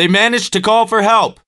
They managed to call for help.